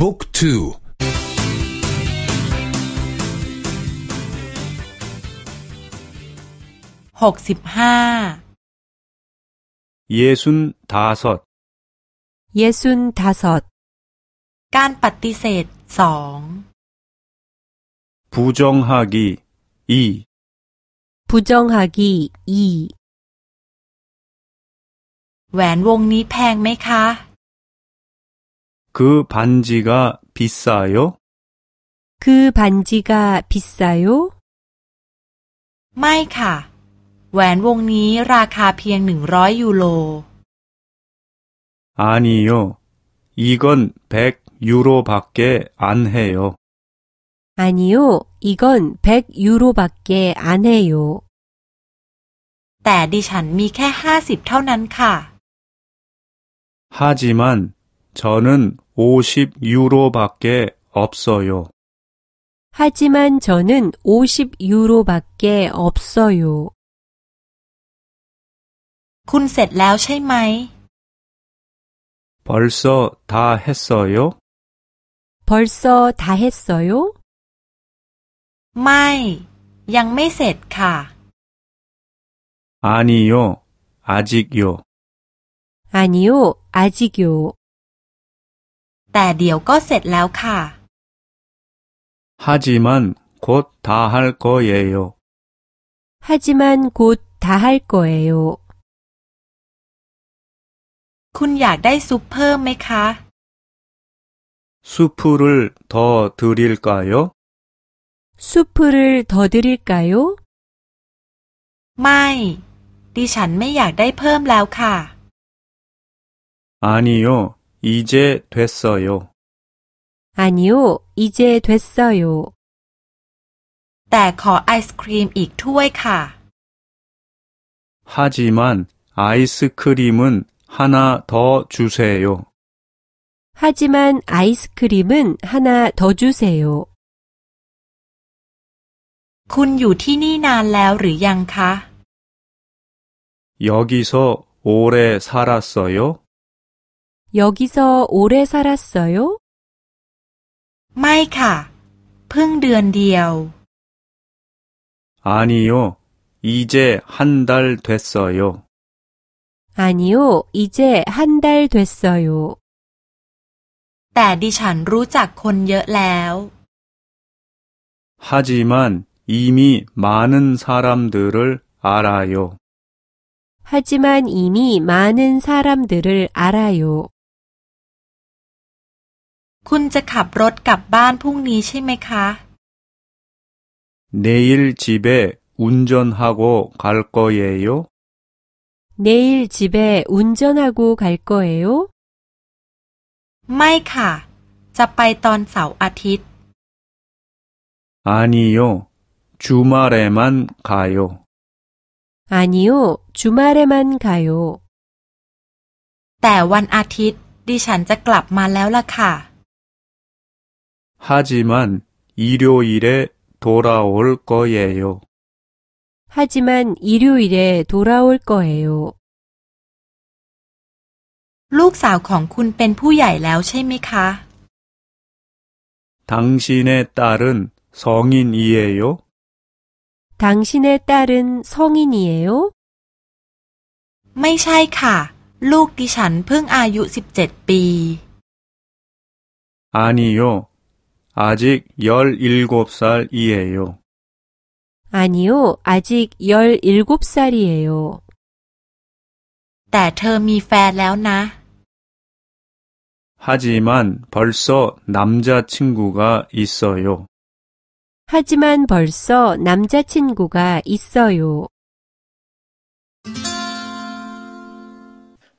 บุ๊กทูหกสิบห้าเยซุนทาสดเยซุนทาสดการปฏิเสธสอง부정하기2 부정하기2แหวนวงนี้แพงไหมคะ 그 반지가 비싸요? 그 반지가 비싸요? ไม่ค่ะ แหวนวงนี้ราคาเพียงหนึ่งร้อยยูโร 아니요. 이건 100 유로밖에 안 해요. 아니요. 이건 100 유로밖에 안 해요. แต่ดิฉันมีแค่ห้าสิบเท่านั้นค่ะ 하지만 저는 50 유로밖에 없어요. 하지만 저는 50 유로밖에 없어요. คุณเสร็จแล้วใช่ไหม 벌써 다 했어요? 벌써 다 했어요? ไม่ ยังไม่เสร็จค่ะ 아니요. 아직요. 아니요. 아직요. แต่เดี๋ยวก็เสร็จแล้วค่ะ 하지만 곧 다 할 거예요. 하지만 곧 다 할 거예요. คุณอยากได้ซุปเพิ่มไหมคะ 수프를 더 드릴까요? 수프를 더 드릴까요? ไม่ ดิฉันไม่อยากได้เพิ่มแล้วค่ะ 아니요. 이제 됐어요. 아니요. 이제 됐어요. แต่ขอไอศครีมอีกถ้วยค่ะ 하지만 아이스크림은 하나 더 주세요. 하지만 아이스크림은 하나 더 주세요. คุณอยู่ที่นี่นานแล้วหรือยังคะ 여기서 오래 살았어요? 여기서 오래 살았어요? ไม่ค่ะ เพิ่งเดือนเดียว 아니요. 이제 한 달 됐어요. 아니요. 이제 한 달 됐어요. แต่ดิฉันรู้จักคนเยอะแล้ว 하지만 이미 많은 사람들을 알아요. 하지만 이미 많은 사람들을 알아요. คุณจะขับรถกลับบ้านพรุ่งนี้ใช่ไหมคะ 내일 집에 운전하고 갈 거예요? 내일 집에 운전하고 갈 거예요? ไม่ค่ะ จะไปตอนเสาร์อาทิตย์ 아니요. 주말에만 가요. 아니요. 주말에만 가요. แต่วันอาทิตย์ ดิฉันจะกลับมาแล้วล่ะค่ะ 하지만 일요일에 돌아올 거예요. 하지만 일요일에 돌아올 거예요. ลูกสาวของคุณเป็นผู้ใหญ่แล้วใช่ไหมคะ 당신의 딸은 성인이에요? 당신의 딸은 성인이에요? ไม่ใช่ค่ะ ลูกดิฉันเพิ่งอายุสิบเจ็ดปี 아니요. 아직 17살이에요. 아니요. 아직 17살이에요. แต่เธอมีแฟนแล้วนะ 하지만 벌써 남자친구가 있어요. 하지만 벌써 남자친구가 있어요.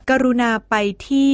กรุณาไปที่